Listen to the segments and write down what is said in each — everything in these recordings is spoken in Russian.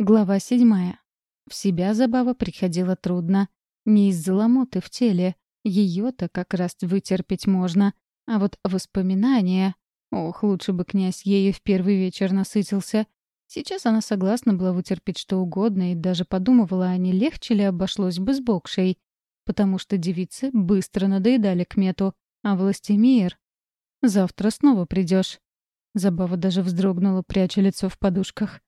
Глава седьмая. В себя забава приходила трудно. Не из-за ломоты в теле. Ее-то как раз вытерпеть можно. А вот воспоминания... Ох, лучше бы князь ею в первый вечер насытился. Сейчас она согласна была вытерпеть что угодно и даже подумывала, а не легче ли обошлось бы с Бокшей. Потому что девицы быстро надоедали к мету, а властемир... Завтра снова придешь. Забава даже вздрогнула, пряча лицо в подушках.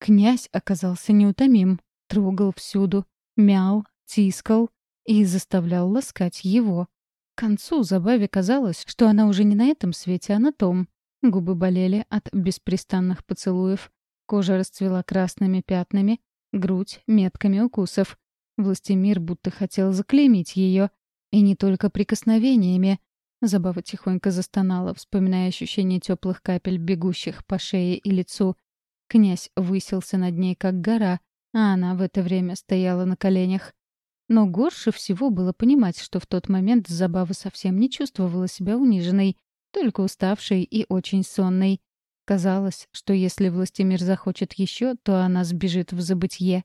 Князь оказался неутомим, трогал всюду, мял, тискал и заставлял ласкать его. К концу Забаве казалось, что она уже не на этом свете, а на том. Губы болели от беспрестанных поцелуев, кожа расцвела красными пятнами, грудь — метками укусов. Властемир будто хотел заклеймить ее, и не только прикосновениями. Забава тихонько застонала, вспоминая ощущение теплых капель, бегущих по шее и лицу — Князь высился над ней, как гора, а она в это время стояла на коленях. Но горше всего было понимать, что в тот момент Забава совсем не чувствовала себя униженной, только уставшей и очень сонной. Казалось, что если Властимир захочет еще, то она сбежит в забытье.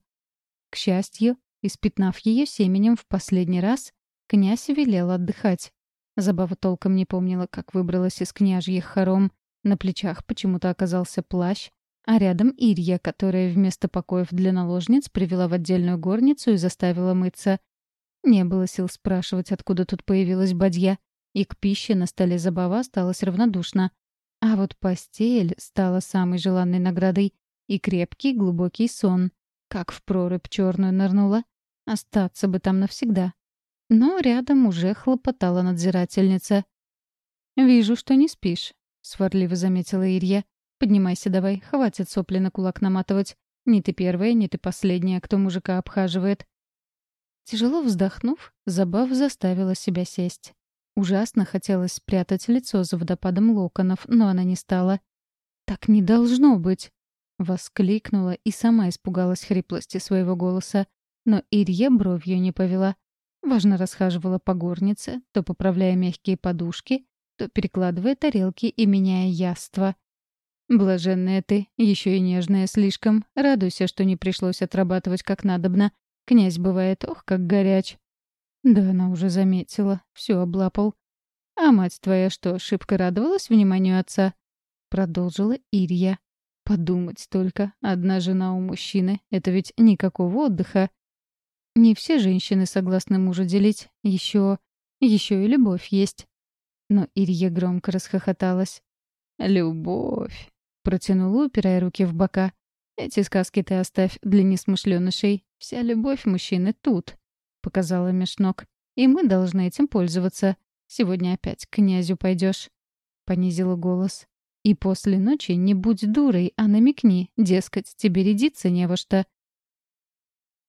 К счастью, испятнав ее семенем в последний раз, князь велел отдыхать. Забава толком не помнила, как выбралась из княжьих хором. На плечах почему-то оказался плащ, а рядом Ирья, которая вместо покоев для наложниц привела в отдельную горницу и заставила мыться. Не было сил спрашивать, откуда тут появилась бадья, и к пище на столе забава осталась равнодушна. А вот постель стала самой желанной наградой, и крепкий глубокий сон, как в прорубь черную нырнула. Остаться бы там навсегда. Но рядом уже хлопотала надзирательница. «Вижу, что не спишь», — сварливо заметила Ирья. Поднимайся давай, хватит сопли на кулак наматывать. Не ты первая, не ты последняя, кто мужика обхаживает. Тяжело вздохнув, Забав заставила себя сесть. Ужасно хотелось спрятать лицо за водопадом локонов, но она не стала. «Так не должно быть!» — воскликнула и сама испугалась хриплости своего голоса. Но Ирье бровью не повела. Важно расхаживала по горнице, то поправляя мягкие подушки, то перекладывая тарелки и меняя яство. «Блаженная ты, еще и нежная слишком. Радуйся, что не пришлось отрабатывать как надобно. Князь бывает, ох, как горяч». Да она уже заметила, все облапал. «А мать твоя что, шибко радовалась вниманию отца?» Продолжила Ирья. «Подумать только, одна жена у мужчины — это ведь никакого отдыха. Не все женщины согласны мужа делить. Еще... еще и любовь есть». Но Ирья громко расхохоталась. «Любовь! Протянула, упирая руки в бока. «Эти сказки ты оставь для несмышленышей. Вся любовь мужчины тут», — показала меж ног. «И мы должны этим пользоваться. Сегодня опять к князю пойдешь», — понизила голос. «И после ночи не будь дурой, а намекни, дескать, тебе рядиться не во что».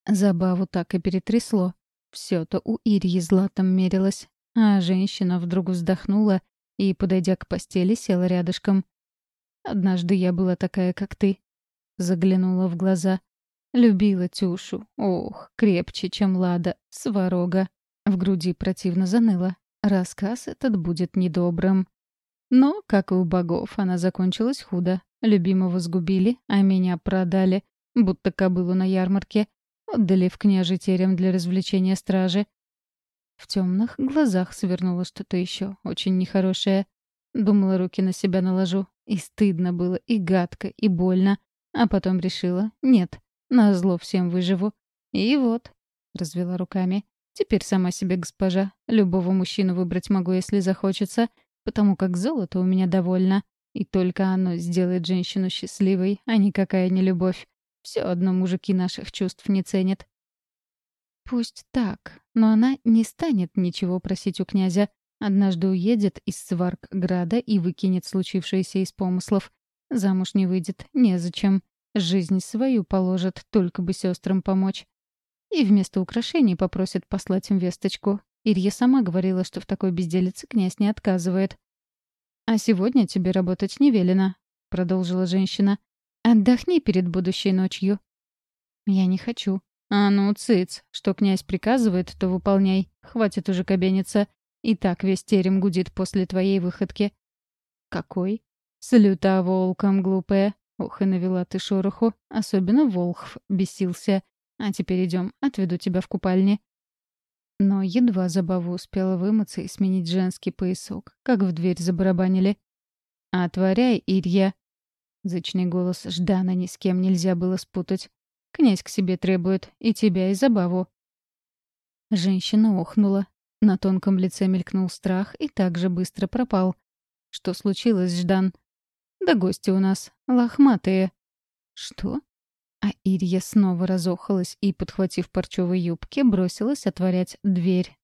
Забаву так и перетрясло. Все-то у Ирьи златом мерилось. А женщина вдруг вздохнула и, подойдя к постели, села рядышком. Однажды я была такая, как ты. Заглянула в глаза. Любила Тюшу. Ох, крепче, чем Лада. Сварога. В груди противно заныло. Рассказ этот будет недобрым. Но, как и у богов, она закончилась худо. Любимого сгубили, а меня продали, будто кобылу на ярмарке. Отдали в княжий терем для развлечения стражи. В темных глазах свернуло что-то еще очень нехорошее. Думала, руки на себя наложу. И стыдно было, и гадко, и больно. А потом решила, нет, назло всем выживу. И вот, развела руками. Теперь сама себе госпожа. Любого мужчину выбрать могу, если захочется, потому как золото у меня довольно. И только оно сделает женщину счастливой, а никакая не любовь. Все одно мужики наших чувств не ценят. Пусть так, но она не станет ничего просить у князя. Однажды уедет из Сваркграда и выкинет случившееся из помыслов. Замуж не выйдет, незачем. Жизнь свою положит, только бы сестрам помочь. И вместо украшений попросит послать им весточку. Ирья сама говорила, что в такой безделице князь не отказывает. «А сегодня тебе работать не велено», — продолжила женщина. «Отдохни перед будущей ночью». «Я не хочу». «А ну, цыц, что князь приказывает, то выполняй. Хватит уже кабениться. И так весь терем гудит после твоей выходки. Какой? С лютоволком, глупая. Ох, и навела ты шороху. Особенно Волхв бесился. А теперь идем, отведу тебя в купальне. Но едва Забава успела вымыться и сменить женский поясок, как в дверь забарабанили. «Отворяй, Ирья!» Зычный голос Ждана ни с кем нельзя было спутать. «Князь к себе требует, и тебя, и Забаву». Женщина охнула. На тонком лице мелькнул страх и так же быстро пропал. «Что случилось, Ждан?» «Да гости у нас. Лохматые». «Что?» А Ирья снова разохалась и, подхватив парчевые юбки, бросилась отворять дверь.